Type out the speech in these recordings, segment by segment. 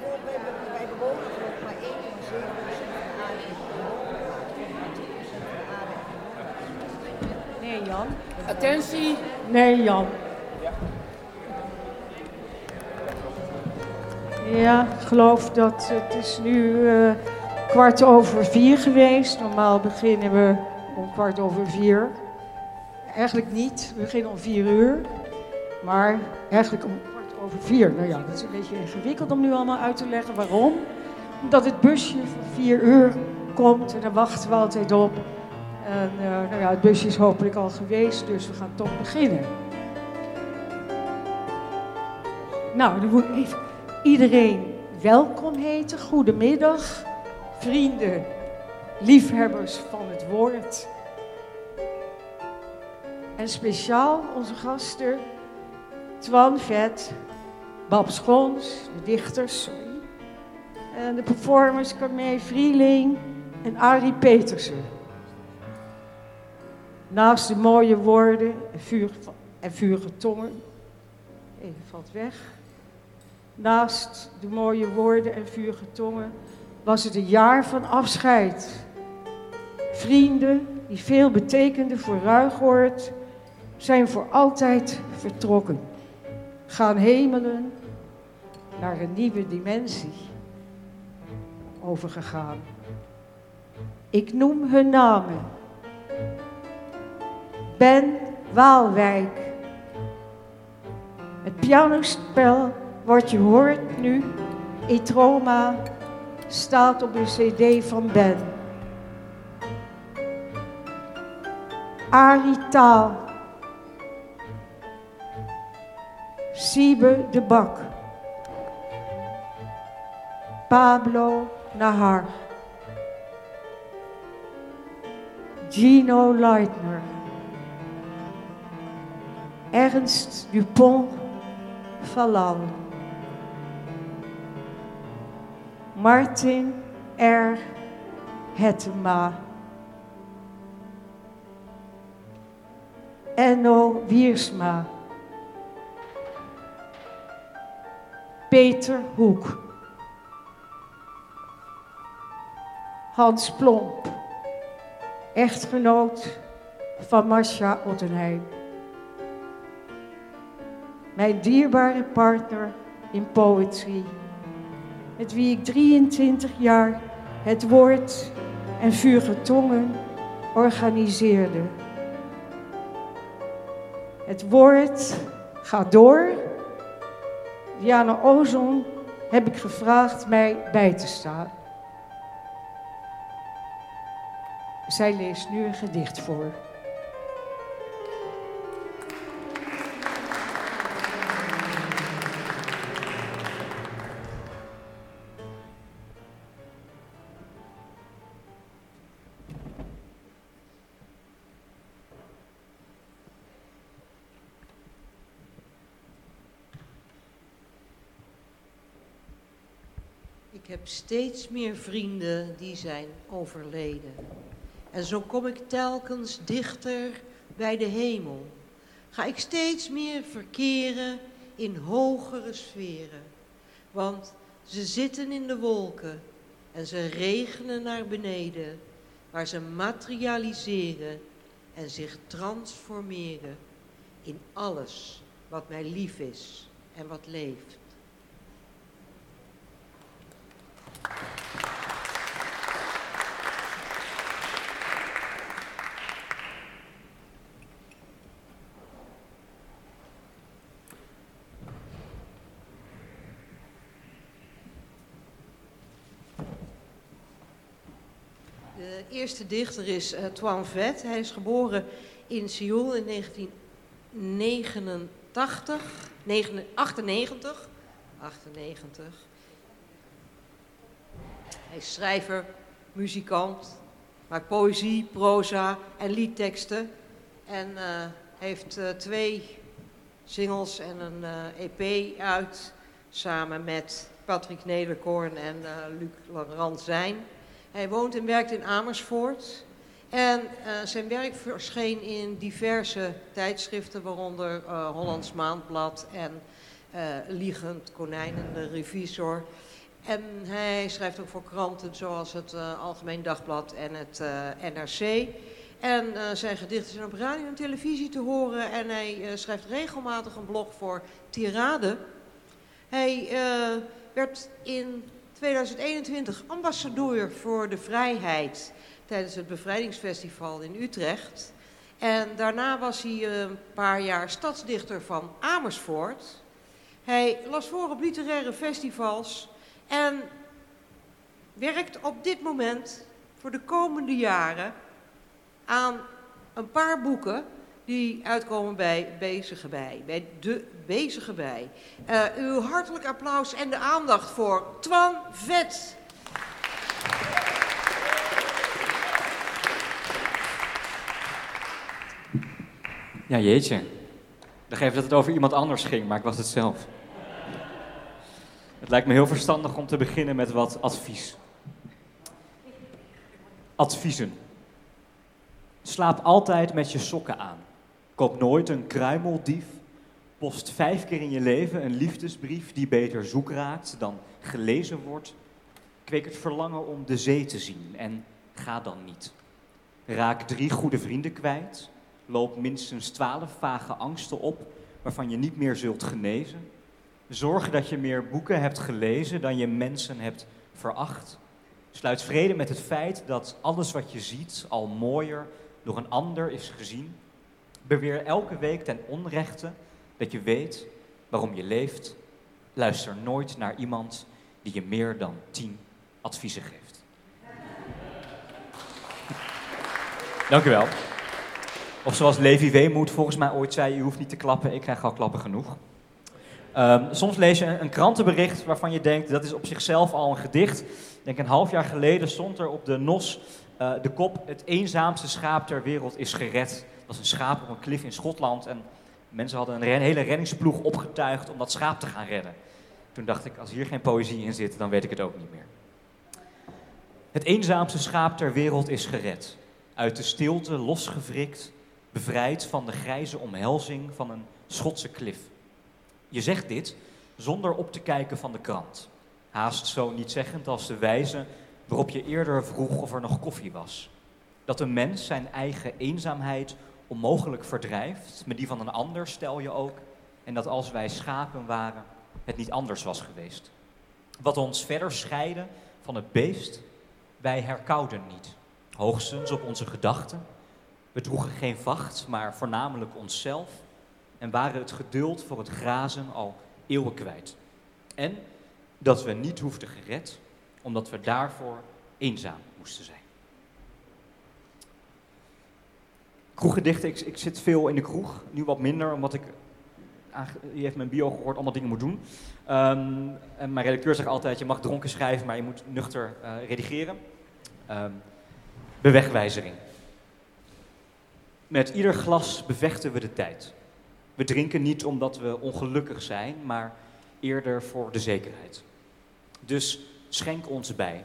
wij, wij, wij bewogen nog maar 1,7% van de aarde. Nee, Jan. Attentie. Nee, Jan. Ja, ik geloof dat het is nu eh, kwart over vier geweest. Normaal beginnen we om kwart over vier. Eigenlijk niet, we beginnen om vier uur. Maar eigenlijk om kwart vier. Nou ja, dat is een beetje ingewikkeld om nu allemaal uit te leggen. Waarom? Omdat het busje van vier uur komt en daar wachten we altijd op. En eh, nou ja, het busje is hopelijk al geweest, dus we gaan toch beginnen. Nou, dan moet ik even iedereen welkom heten. Goedemiddag, vrienden, liefhebbers van het woord. En speciaal onze gasten Twan Vet, Bab Schons, de dichters, sorry. En de performers Carmee Vrieling en Arie Petersen. Naast de mooie woorden en, vuur, en tongen. Even valt weg. Naast de mooie woorden en vurige tongen was het een jaar van afscheid. Vrienden die veel betekenden voor Ruigoord zijn voor altijd vertrokken. Gaan hemelen naar een nieuwe dimensie overgegaan. Ik noem hun namen. Ben Waalwijk. Het pianospel wat je hoort nu, Etroma, staat op een cd van Ben. Arie Taal. Siebe de Bak. Pablo Nahar. Gino Leitner. Ernst Dupont Valal. Martin R. Hettema. Enno Wiersma. Peter Hoek. Hans Plomp, echtgenoot van Marcia Ottenheim. Mijn dierbare partner in poetry, met wie ik 23 jaar het woord en vuurige tongen organiseerde. Het woord gaat door. Diana Ozon heb ik gevraagd mij bij te staan. Zij leest nu een gedicht voor. Ik heb steeds meer vrienden die zijn overleden. En zo kom ik telkens dichter bij de hemel. Ga ik steeds meer verkeren in hogere sferen. Want ze zitten in de wolken en ze regenen naar beneden, waar ze materialiseren en zich transformeren in alles wat mij lief is en wat leeft. De eerste dichter is uh, Twan Vet. Hij is geboren in Seoul in 1989, 98, 98. Hij is schrijver, muzikant, maakt poëzie, proza en liedteksten. En uh, heeft uh, twee singles en een EP uit, samen met Patrick Nederkoorn en Luc Laurent zijn. Hij woont en werkt in Amersfoort. En zijn werk verscheen in diverse tijdschriften, waaronder Hollands Maandblad en Liegend Konijn en de Revisor. En hij schrijft ook voor kranten zoals het uh, Algemeen Dagblad en het uh, NRC. En uh, zijn gedichten zijn op radio en televisie te horen. En hij schrijft regelmatig een blog voor Tirade. Hij werd in 2021 ambassadeur voor de vrijheid tijdens het Bevrijdingsfestival in Utrecht. En daarna was hij een paar jaar stadsdichter van Amersfoort. Hij las voor op literaire festivals en werkt op dit moment voor de komende jaren aan een paar boeken die uitkomen bij Bezige Bij, bij de Bezige Bij. Uh, uw hartelijk applaus en de aandacht voor Twan Vet. Ja, jeetje. Dacht even dat het over iemand anders ging, maar ik was het zelf. Het lijkt me heel verstandig om te beginnen met wat advies. Adviezen. Slaap altijd met je sokken aan. Koop nooit een kruimeldief. Post vijf keer in je leven een liefdesbrief die beter zoek raakt dan gelezen wordt. Kweek het verlangen om de zee te zien en ga dan niet. Raak drie goede vrienden kwijt. Loop minstens twaalf vage angsten op waarvan je niet meer zult genezen. Zorg dat je meer boeken hebt gelezen dan je mensen hebt veracht. Sluit vrede met het feit dat alles wat je ziet al mooier door een ander is gezien. Beweer elke week ten onrechte dat je weet waarom je leeft. Luister nooit naar iemand die je meer dan tien adviezen geeft. Dank u wel. Of zoals Levi Weemoed volgens mij ooit zei, je hoeft niet te klappen, ik krijg al klappen genoeg. Um, soms lees je een, krantenbericht waarvan je denkt, dat is op zichzelf al een gedicht. Ik denk een half jaar geleden stond er op de NOS uh, de kop, het eenzaamste schaap ter wereld is gered. Was een schaap op een klif in Schotland en mensen hadden een hele reddingsploeg opgetuigd om dat schaap te gaan redden. Toen dacht ik, als hier geen poëzie in zit, dan weet ik het ook niet meer. Het eenzaamste schaap ter wereld is gered. Uit de stilte losgevrikt, bevrijd van de grijze omhelzing van een Schotse klif. Je zegt dit zonder op te kijken van de krant. Haast zo niet zeggend als de wijze waarop je eerder vroeg of er nog koffie was. Dat een mens zijn eigen eenzaamheid onmogelijk verdrijft, met die van een ander stel je ook, en dat als wij schapen waren, het niet anders was geweest. Wat ons verder scheiden van het beest, wij herkouden niet. Hoogstens op onze gedachten. We droegen geen vacht, maar voornamelijk onszelf en waren het geduld voor het grazen al eeuwen kwijt. En dat we niet hoefden gered, omdat we daarvoor eenzaam moesten zijn. Kroeggedichten, ik, ik zit veel in de kroeg, nu wat minder, omdat ik, je heeft mijn bio gehoord, allemaal dingen moet doen. Um, en mijn redacteur zegt altijd, je mag dronken schrijven, maar je moet nuchter uh, redigeren. Um, bewegwijzering. Met ieder glas bevechten we de tijd. We drinken niet omdat we ongelukkig zijn, maar eerder voor de zekerheid. Dus schenk ons bij.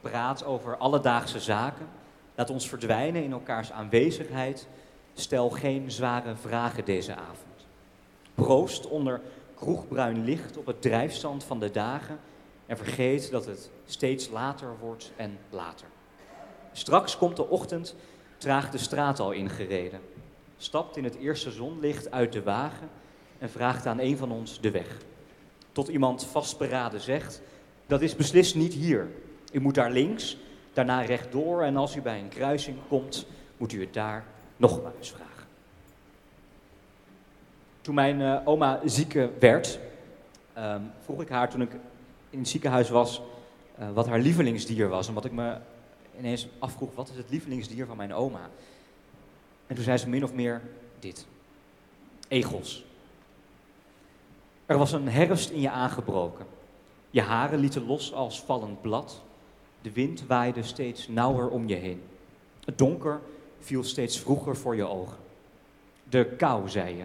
Praat over alledaagse zaken. Laat ons verdwijnen in elkaars aanwezigheid. Stel geen zware vragen deze avond. Proost onder kroegbruin licht op het drijfstand van de dagen en vergeet dat het steeds later wordt en later. Straks komt de ochtend traag de straat al ingereden stapt in het eerste zonlicht uit de wagen en vraagt aan een van ons de weg. Tot iemand vastberaden zegt, dat is beslist niet hier. U moet daar links, daarna rechtdoor en als u bij een kruising komt, moet u het daar nogmaals vragen. Toen mijn uh, oma zieke werd, um, vroeg ik haar toen ik in het ziekenhuis was, uh, wat haar lievelingsdier was. Omdat ik me ineens afvroeg, wat is het lievelingsdier van mijn oma? En toen zei ze min of meer dit. Egels. Er was een herfst in je aangebroken. Je haren lieten los als vallend blad. De wind waaide steeds nauwer om je heen. Het donker viel steeds vroeger voor je ogen. De kou, zei je,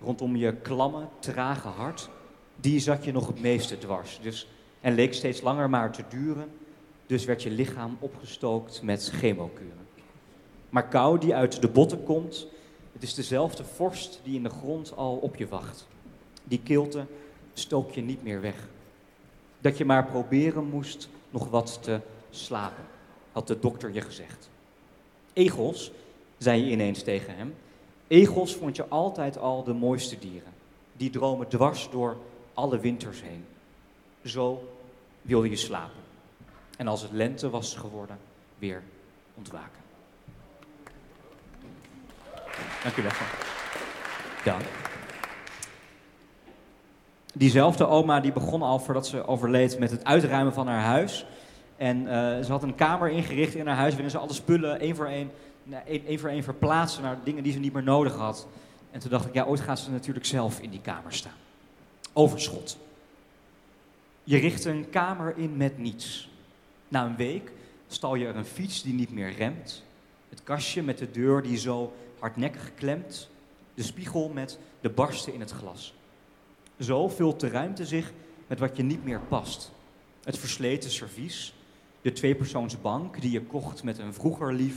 rondom je klamme, trage hart, die zat je nog het meeste dwars. Dus, en leek steeds langer maar te duren, dus werd je lichaam opgestookt met chemokuren maar kou die uit de botten komt. Het is dezelfde vorst die in de grond al op je wacht. Die kilte stook je niet meer weg. Dat je maar proberen moest nog wat te slapen, had de dokter je gezegd. Egels, zei je ineens tegen hem, egels vond je altijd al de mooiste dieren. Die dromen dwars door alle winters heen. Zo wilde je slapen. En als het lente was geworden, weer ontwaken. Dank u wel. Dank. Diezelfde oma die begon al voordat ze overleed met het uitruimen van haar huis. En eh, ze had een kamer ingericht in haar huis waarin ze alle spullen één voor één, één, één voor één verplaatste naar dingen die ze niet meer nodig had. En toen dacht ik, ja, ooit gaat ze natuurlijk zelf in die kamer staan. Overschot. Je richt een kamer in met niets. Na een week stal je er een fiets die niet meer remt. Het kastje met de deur die zo hardnekkig klemt. De spiegel met de barsten in het glas. Zo vult de ruimte zich met wat je niet meer past. Het versleten servies, de tweepersoonsbank die je kocht met een vroeger lief,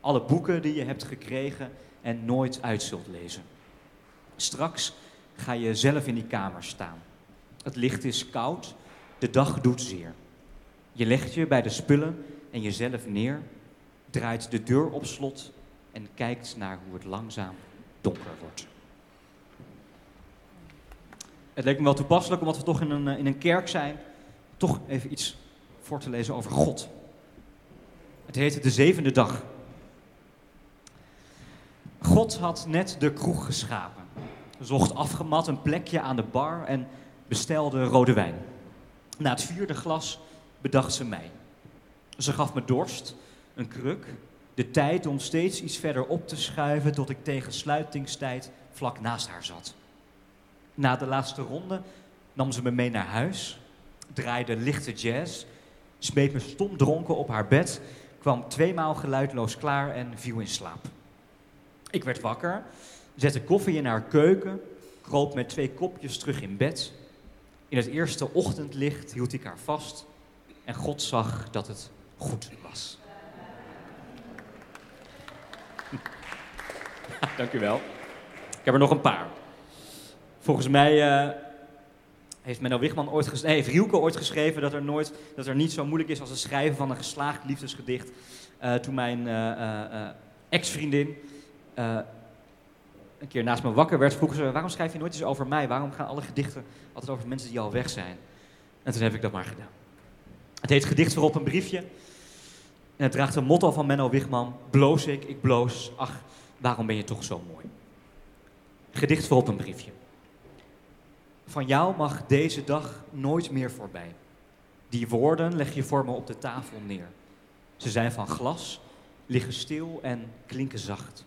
alle boeken die je hebt gekregen en nooit uit zult lezen. Straks ga je zelf in die kamer staan. Het licht is koud, de dag doet zeer. Je legt je bij de spullen en jezelf neer, draait de deur op slot en kijkt naar hoe het langzaam donker wordt. Het leek me wel toepasselijk, omdat we toch in een, eh, in een kerk zijn, toch even iets voor te lezen over God. Het heette De Zevende Dag. God had net de kroeg geschapen, zocht afgemat een plekje aan de bar en bestelde rode wijn. Na het vierde glas bedacht ze mij. Ze gaf me dorst, een kruk, de tijd om steeds iets verder op te schuiven tot ik tegen sluitingstijd vlak naast haar zat. Na de laatste ronde nam ze me mee naar huis, draaide lichte jazz, smeet me stom dronken op haar bed, kwam tweemaal geluidloos klaar en viel in slaap. Ik werd wakker, zette koffie in haar keuken, kroop met twee kopjes terug in bed. In het eerste ochtendlicht hield ik haar vast en God zag dat het goed was. Dank u wel. Ik heb er nog een paar. Volgens mij uh, heeft Menno Wigman ooit geschreven, nee, Rielke ooit geschreven dat er, nooit, dat er niet zo moeilijk is als het schrijven van een geslaagd liefdesgedicht. Uh, toen mijn uh, ex-vriendin een keer naast me wakker werd, vroeg ze: Waarom schrijf je nooit eens over mij? Waarom gaan alle gedichten altijd over mensen die al weg zijn? En toen heb ik dat maar gedaan. Het heet Gedicht voor op een briefje. En het draagt een motto van Menno Wigman: Bloos ik, ik bloos. Ach, waarom ben je toch zo mooi? Gedicht voor op een briefje. Van jou mag deze dag nooit meer voorbij. Die woorden leg je voor me op de tafel neer. Ze zijn van glas, liggen stil en klinken zacht.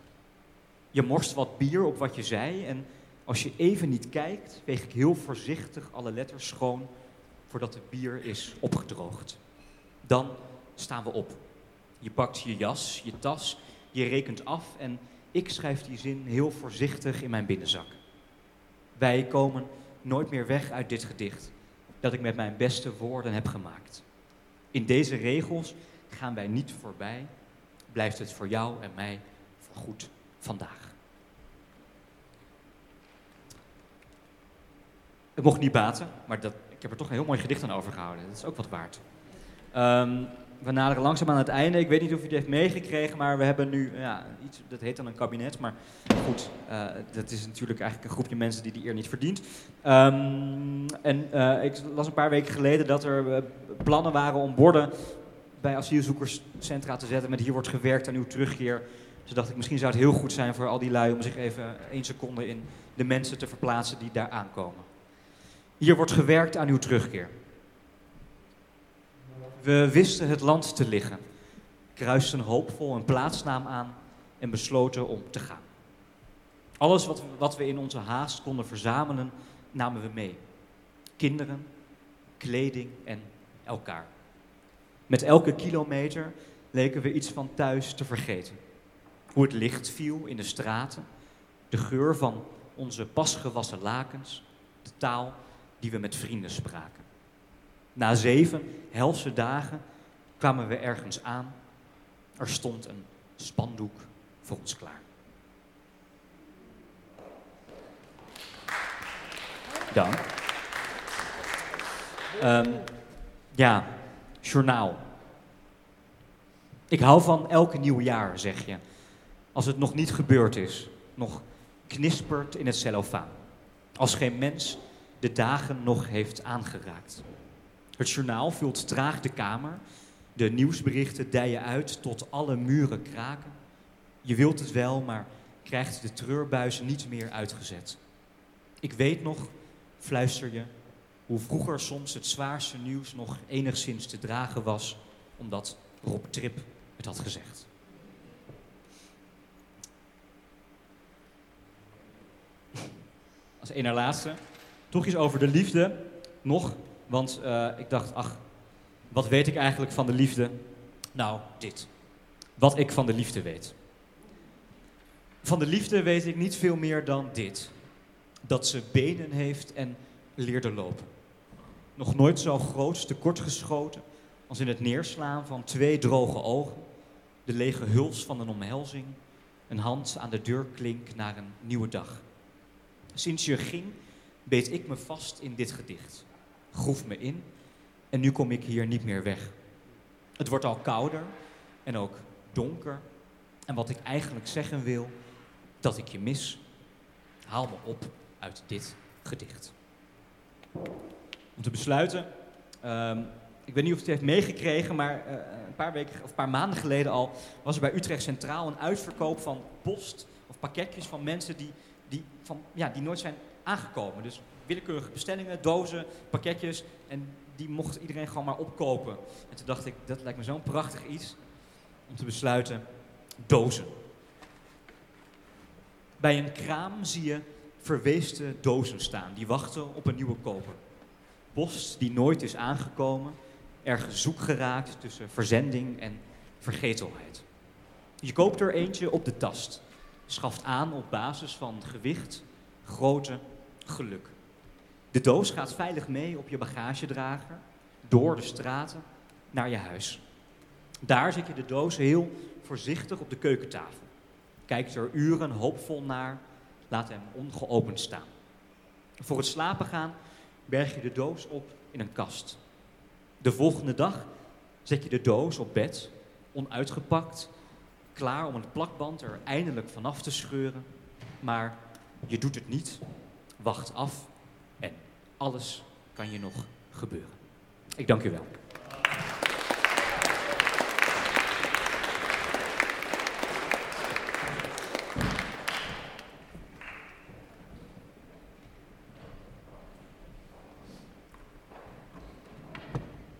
Je morst wat bier op wat je zei en als je even niet kijkt, weeg ik heel voorzichtig alle letters schoon voordat het bier is opgedroogd. Dan staan we op. Je pakt je jas, je tas, je rekent af en ik schrijf die zin heel voorzichtig in mijn binnenzak. Wij komen nooit meer weg uit dit gedicht dat ik met mijn beste woorden heb gemaakt. In deze regels gaan wij niet voorbij, blijft het voor jou en mij voorgoed vandaag. Het mocht niet baten, maar dat, ik heb er toch een heel mooi gedicht aan overgehouden. Dat is ook wat waard. Um, we naderen langzaam aan het einde. Ik weet niet of u het heeft meegekregen, maar we hebben nu ja, iets, dat heet dan een kabinet. Maar goed, uh, dat is natuurlijk eigenlijk een groepje mensen die die eer niet verdient. Um, en uh, ik las een paar weken geleden dat er uh, plannen waren om borden bij asielzoekerscentra te zetten met hier wordt gewerkt aan uw terugkeer. Dus dacht ik, misschien zou het heel goed zijn voor al die lui om zich even één seconde in de mensen te verplaatsen die daar aankomen. Hier wordt gewerkt aan uw terugkeer. We wisten het land te liggen, kruisten hoopvol een plaatsnaam aan en besloten om te gaan. Alles wat, we in onze haast konden verzamelen, namen we mee. Kinderen, kleding en elkaar. Met elke kilometer leken we iets van thuis te vergeten. Hoe het licht viel in de straten, de geur van onze pasgewassen lakens, de taal die we met vrienden spraken. Na zeven helse dagen kwamen we ergens aan. Er stond een spandoek voor ons klaar. Dank. Ehm, ja, journaal. Ik hou van elk nieuw jaar, zeg je. Als het nog niet gebeurd is, nog knispert in het cellofaan. Als geen mens de dagen nog heeft aangeraakt. Het journaal vult traag de kamer. De nieuwsberichten dijen uit tot alle muren kraken. Je wilt het wel, maar krijgt de treurbuis niet meer uitgezet. Ik weet nog, fluister je, hoe vroeger soms het zwaarste nieuws nog enigszins te dragen was, omdat Rob Trip het had gezegd. Als een na laatste, toch iets over de liefde, nog, want uh, ik dacht, ach, wat weet ik eigenlijk van de liefde? Nou, dit. Wat ik van de liefde weet. Van de liefde weet ik niet veel meer dan dit. Dat ze benen heeft en leerde lopen. Nog nooit zo groot tekort geschoten als in het neerslaan van twee droge ogen, de lege huls van een omhelzing, een hand aan de deurklink naar een nieuwe dag. Sinds je ging, beet ik me vast in dit gedicht, groef me in en nu kom ik hier niet meer weg. Het wordt al kouder en ook donker. En wat ik eigenlijk zeggen wil, dat ik je mis, haal me op uit dit gedicht. Om te besluiten, ehm, ik weet niet of het heeft meegekregen, maar uh, een paar weken of een paar maanden geleden al was er bij Utrecht Centraal een uitverkoop van post of pakketjes van mensen die, die, van, ja, die nooit zijn aangekomen. Dus willekeurige bestellingen, dozen, pakketjes. En die mocht iedereen gewoon maar opkopen. En toen dacht ik, dat lijkt me zo'n prachtig iets om te besluiten, dozen. Bij een kraam zie je verweeste dozen staan, die wachten op een nieuwe koper. Post die nooit is aangekomen, ergens zoek geraakt tussen verzending en vergetelheid. Je koopt er eentje op de tast, schaft aan op basis van gewicht, grootte, geluk. De doos gaat veilig mee op je bagagedrager, door de straten, naar je huis. Daar zet je de doos heel voorzichtig op de keukentafel. Kijkt er uren hoopvol naar, laat hem ongeopend staan. Voor het slapen gaan berg je de doos op in een kast. De volgende dag zet je de doos op bed, onuitgepakt, klaar om het plakband er eindelijk vanaf te scheuren. Maar je doet het niet, wacht af alles kan je nog gebeuren. Ik dank u wel.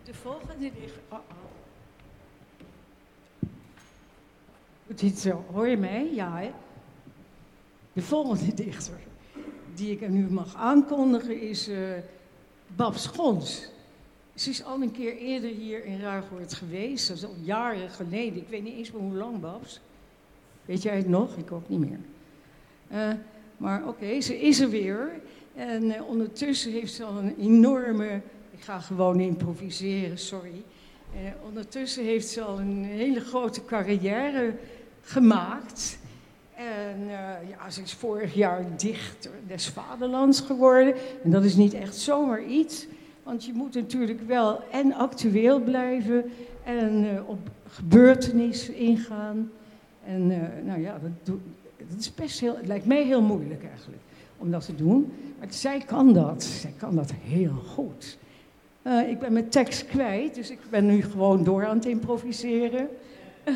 De volgende dichter. Oh, oh. hoor je mij? Ja, hè? De volgende dichter die ik nu mag aankondigen is uh, Bab Schons. Ze is al een keer eerder hier in Ruigoord geweest. Dat is al jaren geleden. Ik weet niet eens meer hoe lang, Babs. Weet jij het nog? Ik ook niet meer. Uh, maar oké, ze is er weer. En uh, ondertussen heeft ze al een enorme. Ik ga gewoon improviseren, sorry. Uh, ondertussen heeft ze al een hele grote carrière gemaakt. En uh, ja, ze is vorig jaar dichter des vaderlands geworden. En dat is niet echt zomaar iets. Want je moet natuurlijk wel en actueel blijven en uh, op gebeurtenissen ingaan. En uh, nou ja, dat, dat, is best heel, het lijkt mij heel moeilijk eigenlijk om dat te doen. Maar zij kan dat, zij kan dat heel goed. ik ben mijn tekst kwijt, dus ik ben nu gewoon door aan het improviseren.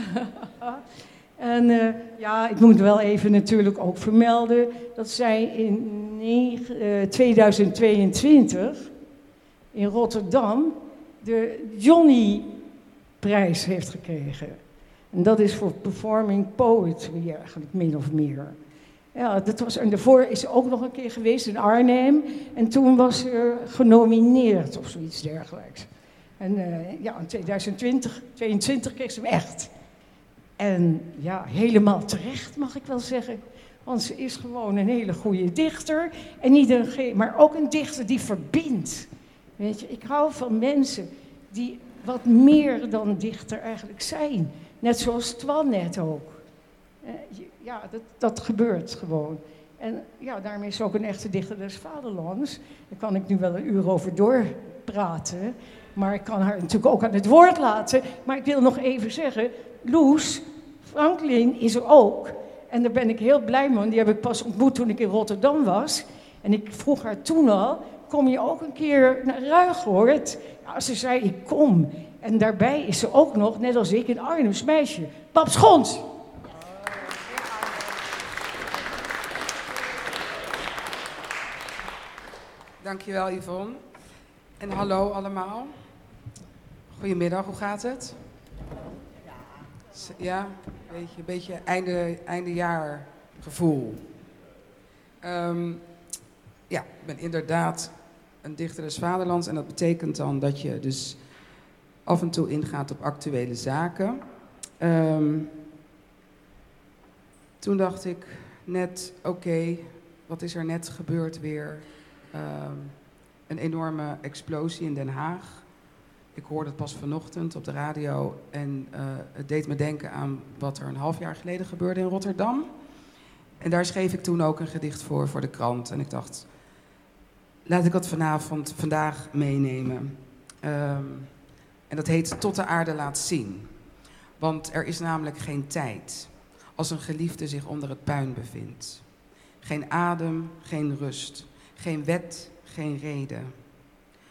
En uh, ja, ik moet wel even natuurlijk ook vermelden dat zij in uh, 2022 in Rotterdam de Johnny-prijs heeft gekregen. En dat is voor performing poetry eigenlijk, min of meer. Ja, dat was, en daarvoor is ze ook nog een keer geweest in Arnhem. En toen was ze genomineerd of zoiets dergelijks. En uh, ja, in 2020, 2022 kreeg ze hem echt. En ja, helemaal terecht mag ik wel zeggen. Want ze is gewoon een hele goede dichter. En niet een, maar ook een dichter die verbindt. Weet je, ik hou van mensen die wat meer dan dichter eigenlijk zijn. Net zoals Twan net ook. Eh, ja, dat, dat gebeurt gewoon. En ja, daarmee is ook een echte dichter des vaderlands. Daar kan ik nu wel een uur over door praten. Maar ik kan haar natuurlijk ook aan het woord laten. Maar ik wil nog even zeggen, Loes, Franklin is er ook. En daar ben ik heel blij mee, want die heb ik pas ontmoet toen ik in Rotterdam was. En ik vroeg haar toen al, kom je ook een keer naar Ruigoord? Ja, ze zei, ik kom. En daarbij is ze ook nog, net als ik, een Arnhems meisje. Pap Schons. Dankjewel Yvonne. En hallo allemaal. Goedemiddag, hoe gaat het? Ja, een beetje, een einde, eindejaar gevoel. Ehm, ja, ik ben inderdaad een dichter des vaderlands en dat betekent dan dat je dus af en toe ingaat op actuele zaken. Ehm, toen dacht ik net, oké, wat is er net gebeurd weer? Ehm, een enorme explosie in Den Haag. Ik hoorde het pas vanochtend op de radio en eh, het deed me denken aan wat er een half jaar geleden gebeurde in Rotterdam. En daar schreef ik toen ook een gedicht voor, voor de krant. En ik dacht, laat ik dat vanavond, vandaag meenemen. Ehm, en dat heet Tot de aarde laat zien. Want er is namelijk geen tijd als een geliefde zich onder het puin bevindt. Geen adem, geen rust, geen wet, geen reden.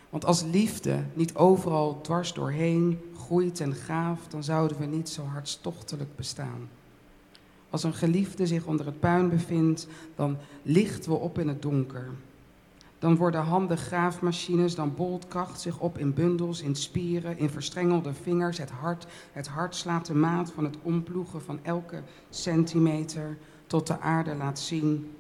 Want als liefde niet overal dwars doorheen groeit en gaaft, dan zouden we niet zo hartstochtelijk bestaan. Als een geliefde zich onder het puin bevindt, dan lichten we op in het donker. Dan worden handen graafmachines, dan bolt kracht zich op in bundels, in spieren, in verstrengelde vingers. Het hart, het hart slaat de maat van het omploegen van elke centimeter tot de aarde laat zien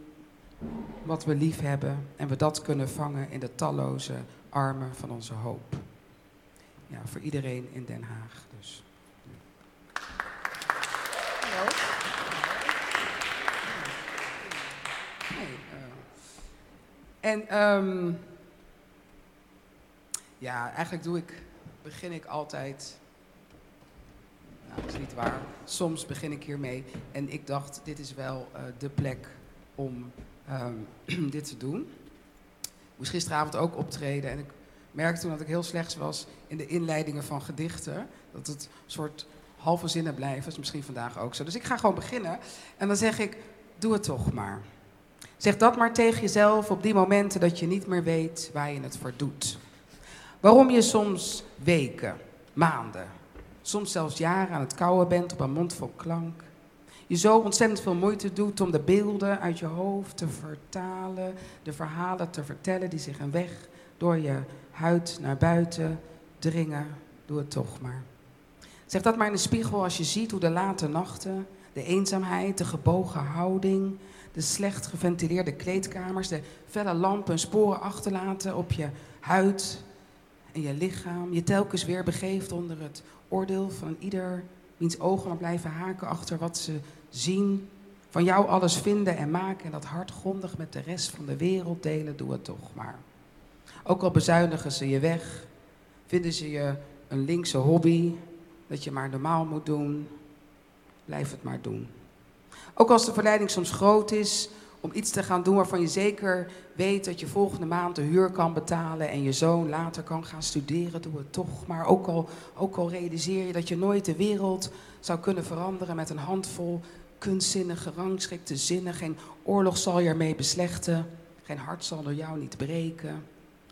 wat we lief hebben en we dat kunnen vangen in de talloze armen van onze hoop. Ja, voor iedereen in Den Haag dus. Hallo. Nee, eh. en ehm, ja, eigenlijk doe ik, begin ik altijd. Nou, dat is niet waar. Soms begin ik hiermee. En ik dacht, dit is wel uh, de plek om um, dit te doen. Moest gisteravond ook optreden en ik merkte toen dat ik heel slecht was in de inleidingen van gedichten. Dat het een soort halve zinnen blijven. Dat is misschien vandaag ook zo. Dus ik ga gewoon beginnen en dan zeg ik, doe het toch maar. Zeg dat maar tegen jezelf op die momenten dat je niet meer weet waar je het voor doet. Waarom je soms weken, maanden, soms zelfs jaren aan het kouwen bent op een mond vol klank je zo ontzettend veel moeite doet om de beelden uit je hoofd te vertalen, de verhalen te vertellen die zich een weg door je huid naar buiten dringen. Doe het toch maar. Zeg dat maar in de spiegel als je ziet hoe de late nachten, de eenzaamheid, de gebogen houding, de slecht geventileerde kleedkamers, de felle lampen en sporen achterlaten op je huid en je lichaam, je telkens weer begeeft onder het oordeel van ieder wiens ogen maar blijven haken achter wat ze zien, van jou alles vinden en maken en dat hardgrondig met de rest van de wereld delen, doe het toch maar. Ook al bezuinigen ze je weg, vinden ze je een linkse hobby, dat je maar normaal moet doen, blijf het maar doen. Ook als de verleiding soms groot is om iets te gaan doen waarvan je zeker weet dat je volgende maand de huur kan betalen en je zoon later kan gaan studeren, doe het toch. Maar ook al, ook al realiseer je dat je nooit de wereld zou kunnen veranderen met een handvol kunstzinnige, gerangschikte zinnen. Geen oorlog zal je ermee beslechten. Geen hart zal door jou niet breken.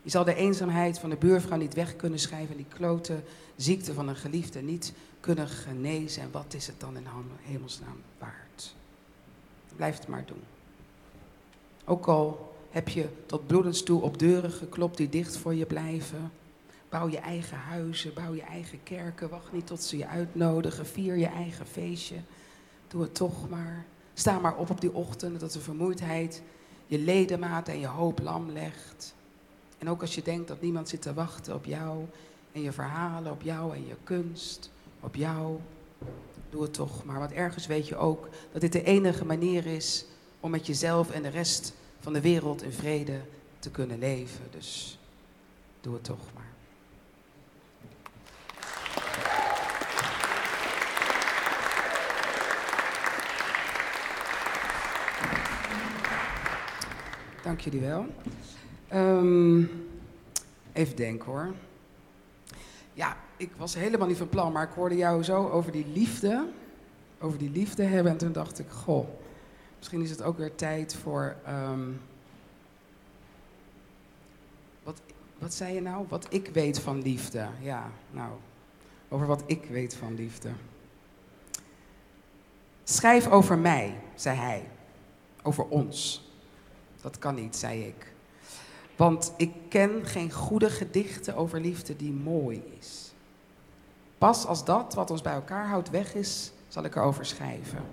Je zal de eenzaamheid van de buurvrouw niet weg kunnen schrijven. Die klote ziekte van een geliefde niet kunnen genezen. En wat is het dan in hemelsnaam waard? Blijf het maar doen. Ook al heb je tot bloedens toe op deuren geklopt die dicht voor je blijven. Bouw je eigen huizen, bouw je eigen kerken. Wacht niet tot ze je uitnodigen. Vier je eigen feestje. Doe het toch maar. Sta maar op op die ochtend dat de vermoeidheid je ledematen en je hoop lam legt. En ook als je denkt dat niemand zit te wachten op jou en je verhalen, op jou en je kunst, op jou. Doe het toch maar. Want ergens weet je ook dat dit de enige manier is om met jezelf en de rest van de wereld in vrede te kunnen leven. Dus doe het toch maar. Dank jullie wel. Um, Even denken hoor. Ja, ik was helemaal niet van plan, maar ik hoorde jou zo over die liefde, over die liefde hebben. En toen dacht ik, goh, misschien is het ook weer tijd voor. ehm, wat, wat zei je nou? Wat ik weet van liefde. Ja, nou, over wat ik weet van liefde. Schrijf over mij, zei hij. Over ons. Dat kan niet, zei ik. Want ik ken geen goede gedichten over liefde die mooi is. Pas als dat wat ons bij elkaar houdt weg is, zal ik erover schrijven.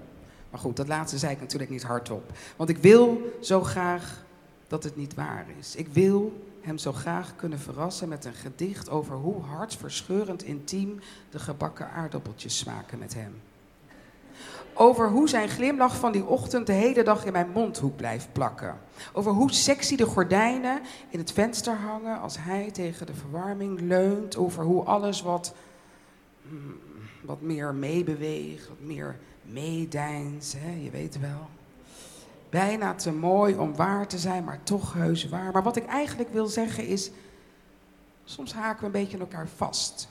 Maar goed, dat laatste zei ik natuurlijk niet hardop. Want ik wil zo graag dat het niet waar is. Ik wil hem zo graag kunnen verrassen met een gedicht over hoe hartverscheurend intiem de gebakken aardappeltjes smaken met hem. Over hoe zijn glimlach van die ochtend de hele dag in mijn mondhoek blijft plakken. Over hoe sexy de gordijnen in het venster hangen als hij tegen de verwarming leunt. Over hoe alles wat, mm, wat meer meebeweegt, wat meer meedijns, hè, je weet wel. Bijna te mooi om waar te zijn, maar toch heus waar. Maar wat ik eigenlijk wil zeggen is, soms haken we een beetje aan elkaar vast.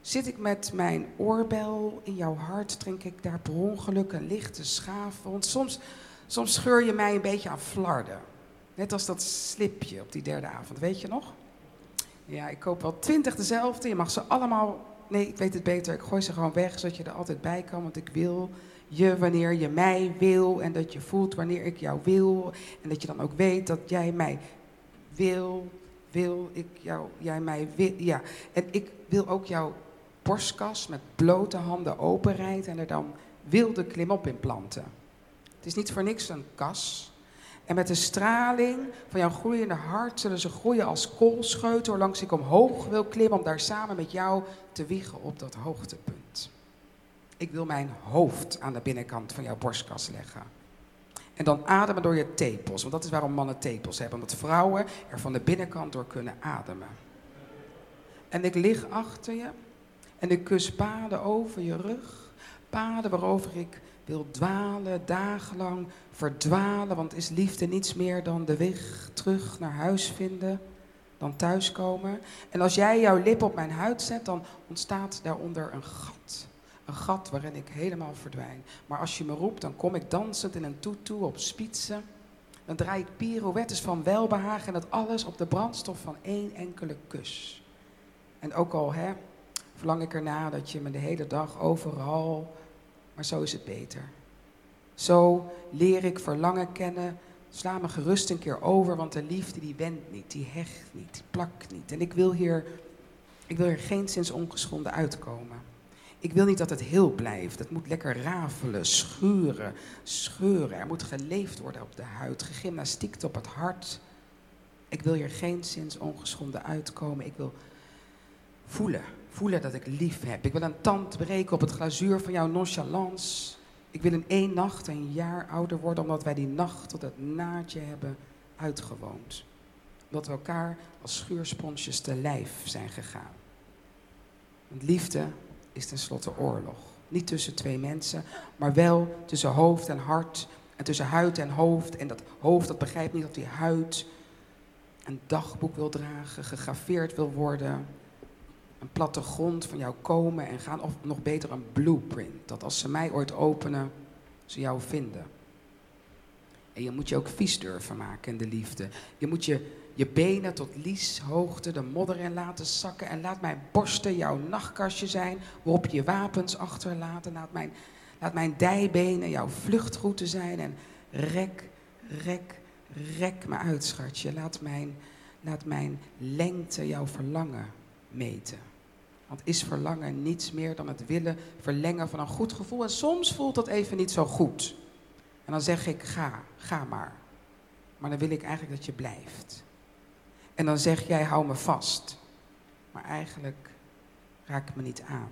Zit ik met mijn oorbel in jouw hart, drink ik daar per ongeluk een lichte schaaf. Want soms, soms scheur je mij een beetje aan flarden. Net als dat slipje op die derde avond, weet je nog? Ja, ik koop wel twintig dezelfde. Je mag ze allemaal. Nee, ik weet het beter. Ik gooi ze gewoon weg, zodat je er altijd bij kan. Want ik wil je wanneer je mij wil. En dat je voelt wanneer ik jou wil. En dat je dan ook weet dat jij mij wil. Wil ik jou, jij mij wil. Ja, en ik wil ook jouw borstkas met blote handen openrijden en er dan wilde klimop in planten. Het is niet voor niks een kas. En met de straling van jouw groeiende hart zullen ze groeien als koolscheuten, waarlangs ik omhoog wil klimmen om daar samen met jou te wiegen op dat hoogtepunt. Ik wil mijn hoofd aan de binnenkant van jouw borstkas leggen. En dan ademen door je tepels, want dat is waarom mannen tepels hebben, omdat vrouwen er van de binnenkant door kunnen ademen. En ik lig achter je en ik kus paden over je rug. Paden waarover ik wil dwalen, dagenlang verdwalen. Want is liefde niets meer dan de weg terug naar huis vinden, dan thuiskomen. En als jij jouw lip op mijn huid zet, dan ontstaat daaronder een gat. Een gat waarin ik helemaal verdwijn. Maar als je me roept, dan kom ik dansend in een toetoe op spitsen. Dan draai ik pirouettes van welbehagen en dat alles op de brandstof van één enkele kus. En ook al, hè, verlang ik erna dat je me de hele dag overal, maar zo is het beter. Zo leer ik verlangen kennen. Sla me gerust een keer over, want de liefde die wendt niet, die hecht niet, die plakt niet. En ik wil hier, ik wil hier geen sinds ongeschonden uitkomen. Ik wil niet dat het heel blijft. Het moet lekker rafelen, schuren, scheuren. Er moet geleefd worden op de huid, gegymnastiekt op het hart. Ik wil hier geen sinds ongeschonden uitkomen. Ik wil voelen, voelen dat ik lief heb. Ik wil een tand breken op het glazuur van jouw nonchalance. Ik wil in één nacht een jaar ouder worden, omdat wij die nacht tot het naadje hebben uitgewoond. Omdat we elkaar als schuursponsjes te lijf zijn gegaan. Want liefde is tenslotte oorlog. Niet tussen twee mensen, maar wel tussen hoofd en hart. En tussen huid en hoofd. En dat hoofd dat begrijpt niet dat die huid een dagboek wil dragen, gegraveerd wil worden een plattegrond van jou komen en gaan. Of nog beter een blueprint. Dat als ze mij ooit openen, ze jou vinden. En je moet je ook vies durven maken in de liefde. Je moet je, je benen tot lieshoogte de modder in laten zakken. En laat mijn borsten jouw nachtkastje zijn waarop je wapens achterlaat. En laat mijn, laat mijn dijbenen jouw vluchtroute zijn. En rek, rek, rek me uit, schatje. Laat mijn, laat mijn lengte jouw verlangen meten. Want is verlangen niets meer dan het willen verlengen van een goed gevoel. En soms voelt dat even niet zo goed. En dan zeg ik, ga, ga maar. Maar dan wil ik eigenlijk dat je blijft. En dan zeg jij, hou me vast. Maar eigenlijk raak ik me niet aan.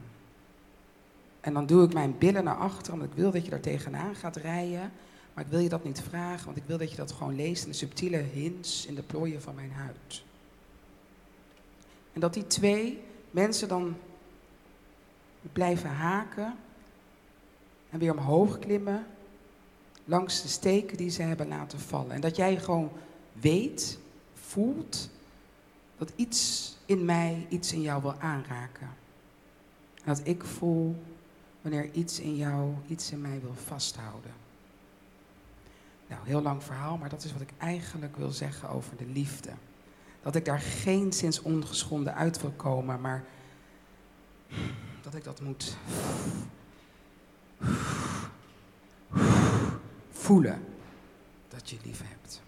En dan doe ik mijn billen naar achter, omdat ik wil dat je daar tegenaan gaat rijden. Maar ik wil je dat niet vragen, want ik wil dat je dat gewoon leest in de subtiele hints in de plooien van mijn huid. En dat die twee mensen dan blijven haken en weer omhoog klimmen langs de steken die ze hebben laten vallen. En dat jij gewoon weet, voelt, dat iets in mij iets in jou wil aanraken. Dat ik voel wanneer iets in jou iets in mij wil vasthouden. Nou, heel lang verhaal, maar dat is wat ik eigenlijk wil zeggen over de liefde. Dat ik daar geen sinds ongeschonden uit wil komen, maar dat ik dat moet voelen dat je lief hebt.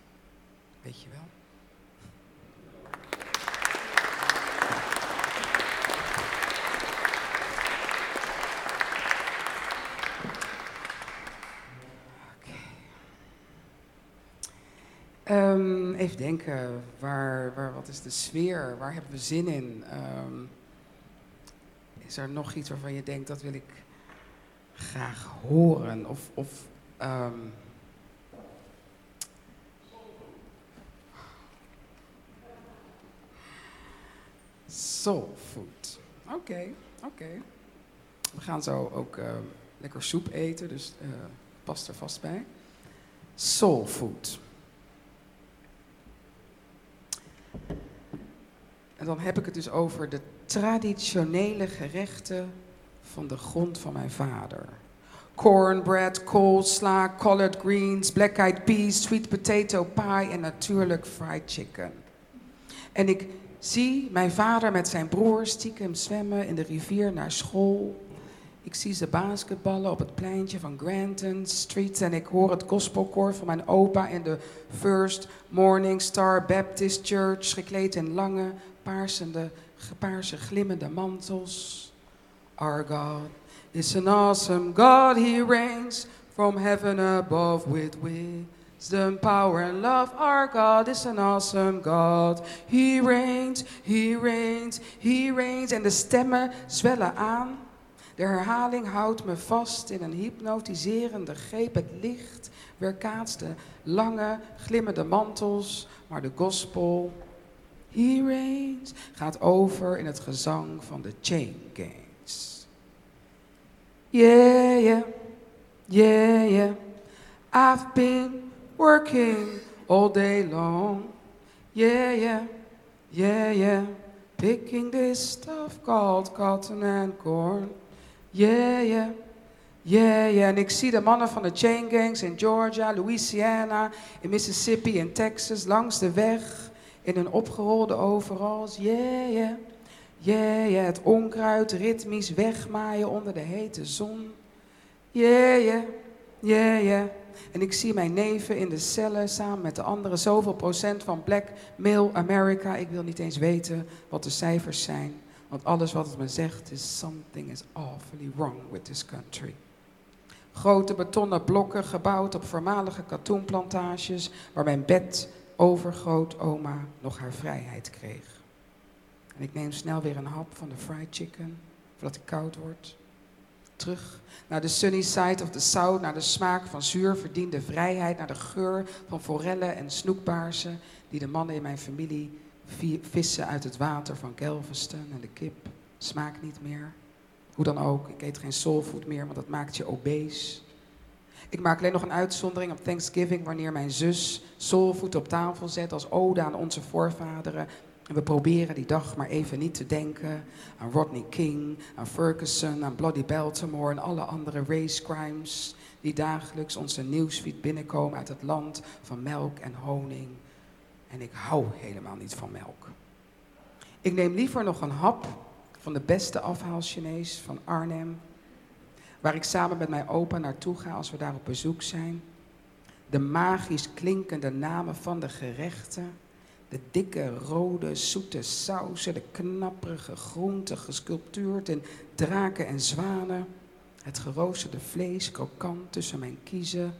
Weet je wel? Um, even denken, waar, waar, wat is de sfeer? Waar hebben we zin in? Um, is er nog iets waarvan je denkt, dat wil ik graag horen? Of, of um, soul food. Oké, oké. We gaan zo ook uh, lekker soep eten, dus uh, past er vast bij. Soul food. En dan heb ik het dus over de traditionele gerechten van de grond van mijn vader. Cornbread, coleslaw, collard greens, black-eyed peas, sweet potato pie en natuurlijk fried chicken. En ik zie mijn vader met zijn broer stiekem zwemmen in de rivier naar school. Ik zie ze basketballen op het pleintje van Granton Street en ik hoor het gospelkoor van mijn opa in de First Morning Star Baptist Church, gekleed in lange, paarsende, paarse glimmende mantels. Our God is an awesome God, He reigns from heaven above with wisdom, power and love. Our God is an awesome God. He reigns, He reigns, He reigns. En de stemmen zwellen aan. De herhaling houdt me vast in een hypnotiserende greep. Het licht weerkaatst de lange, glimmende mantels, maar de gospel, He reigns, gaat over in het gezang van de Chain Gangs. Yeah, yeah, yeah, yeah. I've been working all day long. Yeah, yeah, yeah, yeah. Picking this stuff called cotton and corn. Yeah, yeah. Yeah, yeah. En ik zie de mannen van de chain gangs in Georgia, Louisiana, in Mississippi, in Texas, langs de weg, in hun opgerolde overals. Yeah, yeah. Yeah, yeah. Het onkruid ritmisch wegmaaien onder de hete zon. Yeah, yeah. Yeah, yeah. En ik zie mijn neven in de cellen samen met de anderen. Zoveel procent van Black Male America. Ik wil niet eens weten wat de cijfers zijn. Want alles wat het me zegt is something is awfully wrong with this country. Grote betonnen blokken gebouwd op voormalige katoenplantages waar mijn bed overgrootoma nog haar vrijheid kreeg. En ik neem snel weer een hap van de fried chicken voordat ik koud word. Terug naar de sunny side of the south, naar de smaak van zuur verdiende vrijheid, naar de geur van forellen en snoekbaarsen die de mannen in mijn familie vissen uit het water van Galveston en de kip smaakt niet meer. Hoe dan ook, ik eet geen soulfood meer, want dat maakt je obese. Ik maak alleen nog een uitzondering op Thanksgiving wanneer mijn zus soulfood op tafel zet als ode aan onze voorvaderen. En we proberen die dag maar even niet te denken aan Rodney King, aan Ferguson, aan Bloody Baltimore en alle andere race crimes die dagelijks onze nieuwsfeed binnenkomen uit het land van melk en honing en ik hou helemaal niet van melk. Ik neem liever nog een hap van de beste afhaal-Chinees van Arnhem, waar ik samen met mijn opa naartoe ga als we daar op bezoek zijn. De magisch klinkende namen van de gerechten, de dikke, rode, zoete sausen, de knapperige groenten gesculptuurd in draken en zwanen, het geroosterde vlees krokant tussen mijn kiezen,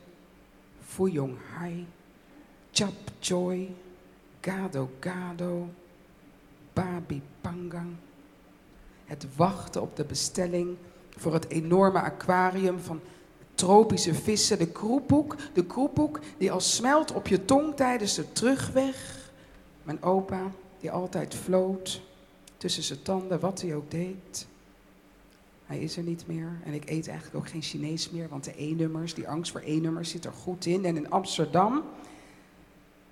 fuyong hai, chap choy, Gado Gado, Babi Pangang. Het wachten op de bestelling voor het enorme aquarium van tropische vissen. De kroephoek, de kroephoek die al smelt op je tong tijdens de terugweg. Mijn opa die altijd floot tussen zijn tanden, wat hij ook deed. Hij is er niet meer en ik eet eigenlijk ook geen Chinees meer, want de E-nummers, die angst voor E-nummers zit er goed in. En in Amsterdam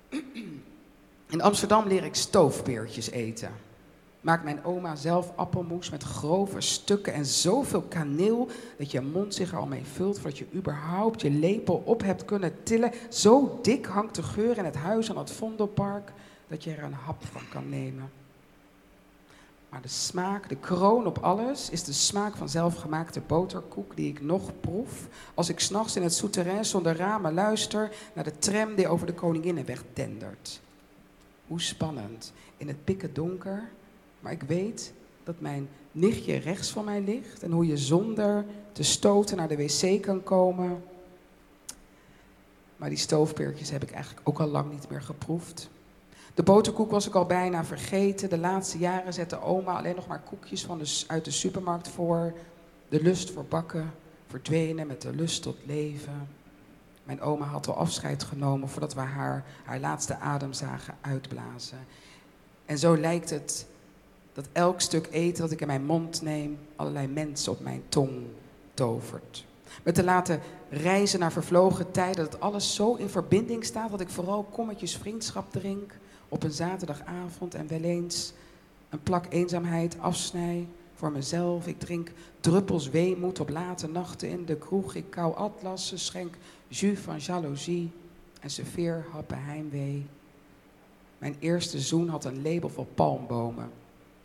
In Amsterdam leer ik stoofpeertjes eten. Maakt mijn oma zelf appelmoes met grove stukken en zoveel kaneel dat je mond zich er al mee vult voordat je überhaupt je lepel op hebt kunnen tillen. Zo dik hangt de geur in het huis aan het Vondelpark dat je er een hap van kan nemen. Maar de smaak, de kroon op alles, is de smaak van zelfgemaakte boterkoek die ik nog proef als ik s'nachts in het souterrain zonder ramen luister naar de tram die over de Koninginnenweg dendert. Hoe spannend. In het pikken donker. Maar ik weet dat mijn nichtje rechts van mij ligt en hoe je zonder te stoten naar de wc kan komen. Maar die stoofpeertjes heb ik eigenlijk ook al lang niet meer geproefd. De boterkoek was ik al bijna vergeten. De laatste jaren zette oma alleen nog maar koekjes van de, uit de supermarkt voor. De lust voor bakken verdwenen met de lust tot leven. Mijn oma had al afscheid genomen voordat we haar haar laatste adem zagen uitblazen. En zo lijkt het dat elk stuk eten dat ik in mijn mond neem allerlei mensen op mijn tong tovert. Met te laten reizen naar vervlogen tijden, dat alles zo in verbinding staat dat ik vooral kommetjes vriendschap drink op een zaterdagavond en wel eens een plak eenzaamheid afsnij voor mezelf. Ik drink druppels weemoed op late nachten in de kroeg. Ik kou atlassen, schenk jus van jaloezie en serveer happen heimwee. Mijn eerste zoen had een label voor palmbomen.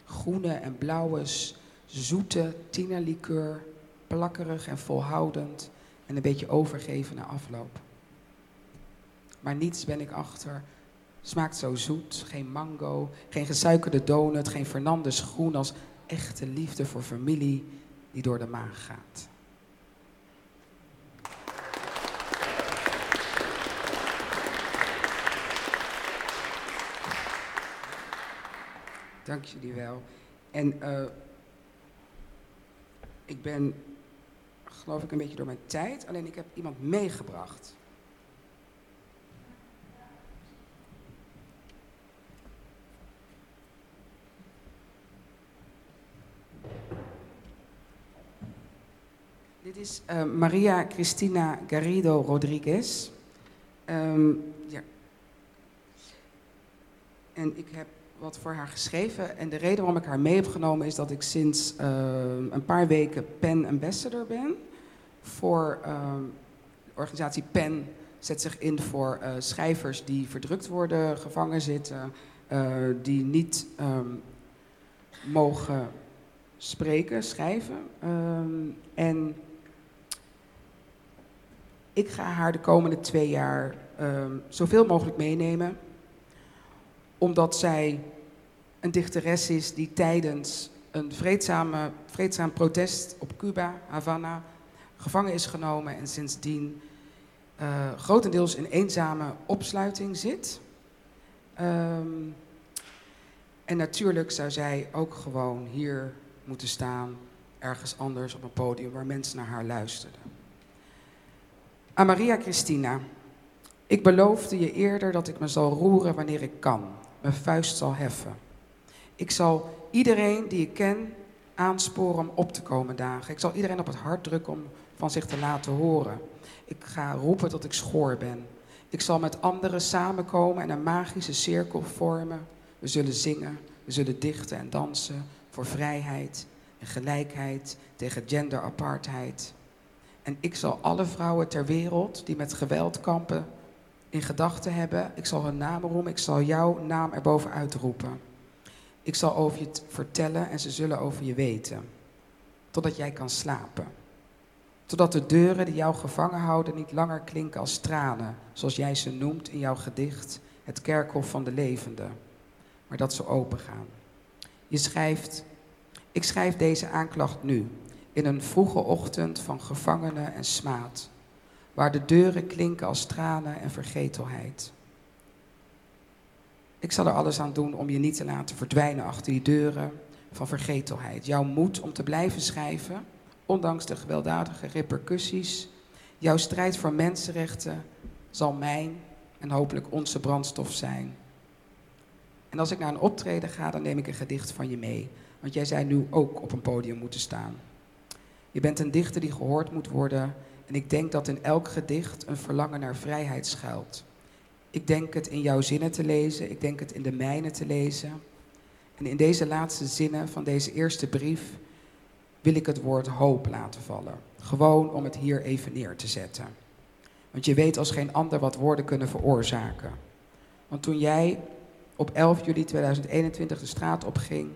Groene en blauwe, zoete tienerlikeur, plakkerig en volhoudend en een beetje overgeven na afloop. Maar niets ben ik achter. Smaakt zo zoet, geen mango, geen gesuikerde donut, geen Fernandes groen als echte liefde voor familie die door de maag gaat. Dank jullie wel. En uh, ik ben, geloof ik, een beetje door mijn tijd. Alleen ik heb iemand meegebracht. Dit is uh, Maria Cristina Garrido Rodriguez. Um, ja. En ik heb wat voor haar geschreven. En de reden waarom ik haar mee heb genomen is dat ik sinds uh, een paar weken PEN Ambassador ben. Voor uh, de organisatie PEN zet zich in voor uh, schrijvers die verdrukt worden, gevangen zitten, uh, die niet um, mogen spreken, schrijven. En ik ga haar de komende twee jaar zoveel mogelijk meenemen omdat zij een dichteres is die tijdens een vreedzame, vreedzaam protest op Cuba, Havana, gevangen is genomen en sindsdien uh, grotendeels in eenzame opsluiting zit. Um, en natuurlijk zou zij ook gewoon hier moeten staan, ergens anders op een podium waar mensen naar haar luisterden. Aan Maria Christina. Ik beloofde je eerder dat ik me zal roeren wanneer ik kan mijn vuist zal heffen. Ik zal iedereen die ik ken aansporen om op te komen dagen. Ik zal iedereen op het hart drukken om van zich te laten horen. Ik ga roepen tot ik schoor ben. Ik zal met anderen samenkomen en een magische cirkel vormen. We zullen zingen, we zullen dichten en dansen voor vrijheid en gelijkheid tegen genderapartheid. En ik zal alle vrouwen ter wereld die met geweld kampen in gedachten hebben. Ik zal hun namen roemen. Ik zal jouw naam erboven uitroepen. Ik zal over je vertellen en ze zullen over je weten. Totdat jij kan slapen. Totdat de deuren die jou gevangen houden niet langer klinken als tranen, zoals jij ze noemt in jouw gedicht, het kerkhof van de levenden. Maar dat ze open gaan. Je schrijft, ik schrijf deze aanklacht nu, in een vroege ochtend van gevangenen en smaad waar de deuren klinken als tranen en vergetelheid. Ik zal er alles aan doen om je niet te laten verdwijnen achter die deuren van vergetelheid. Jouw moed om te blijven schrijven, ondanks de gewelddadige repercussies, jouw strijd voor mensenrechten zal mijn en hopelijk onze brandstof zijn. En als ik naar een optreden ga, dan neem ik een gedicht van je mee. Want jij zei nu ook op een podium moeten staan. Je bent een dichter die gehoord moet worden en ik denk dat in elk gedicht een verlangen naar vrijheid schuilt. Ik denk het in jouw zinnen te lezen, ik denk het in de mijne te lezen. En in deze laatste zinnen van deze eerste brief wil ik het woord hoop laten vallen. Gewoon om het hier even neer te zetten. Want je weet als geen ander wat woorden kunnen veroorzaken. Want toen jij op 11 juli 2021 de straat opging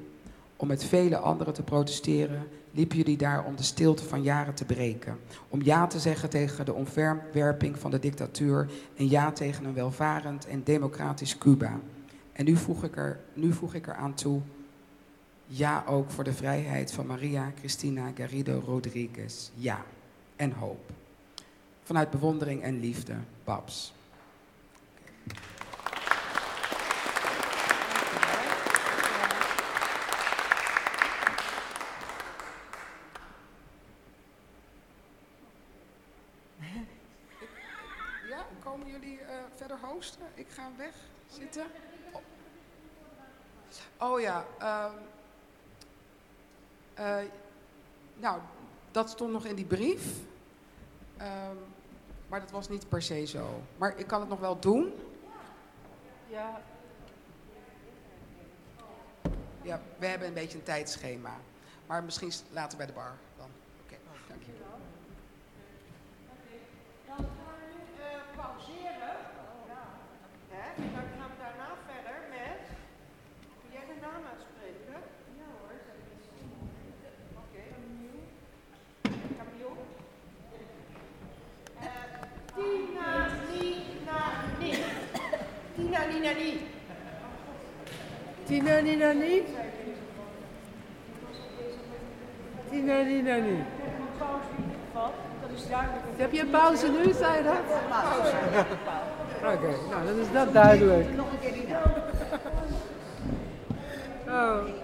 om met vele anderen te protesteren, liepen jullie daar om de stilte van jaren te breken. Om ja te zeggen tegen de omverwerping van de dictatuur en ja tegen een welvarend en democratisch Cuba. En nu voeg ik er, nu voeg ik er aan toe, ja ook voor de vrijheid van Maria Cristina Garrido Rodriguez. Ja, en hoop. Vanuit bewondering en liefde, Babs. Ja, komen jullie uh, verder hosten? Ik ga weg zitten. Oh, oh ja, um, uh, nou, dat stond nog in die brief. Um, maar dat was niet per se zo. Maar ik kan het nog wel doen. Ja. Ja, we hebben een beetje een tijdschema. Maar misschien later bij de bar dan. Oké, okay. dank je. Dan gaan we nu uh, pauzeren. Ja. Hè? Dan gaan we daarna verder met... Kun jij de naam uitspreken? Ja hoor. Oké. Okay. Camille. Uh, Tina, Nina, Ni. Tina, Nina, Ni. Tina, Nina, Ni. Tina, Nina, Ni. Heb je een pauze nu, zei je dat? Oké, okay, nou dan is dat duidelijk. Nog een keer die naam. Oh.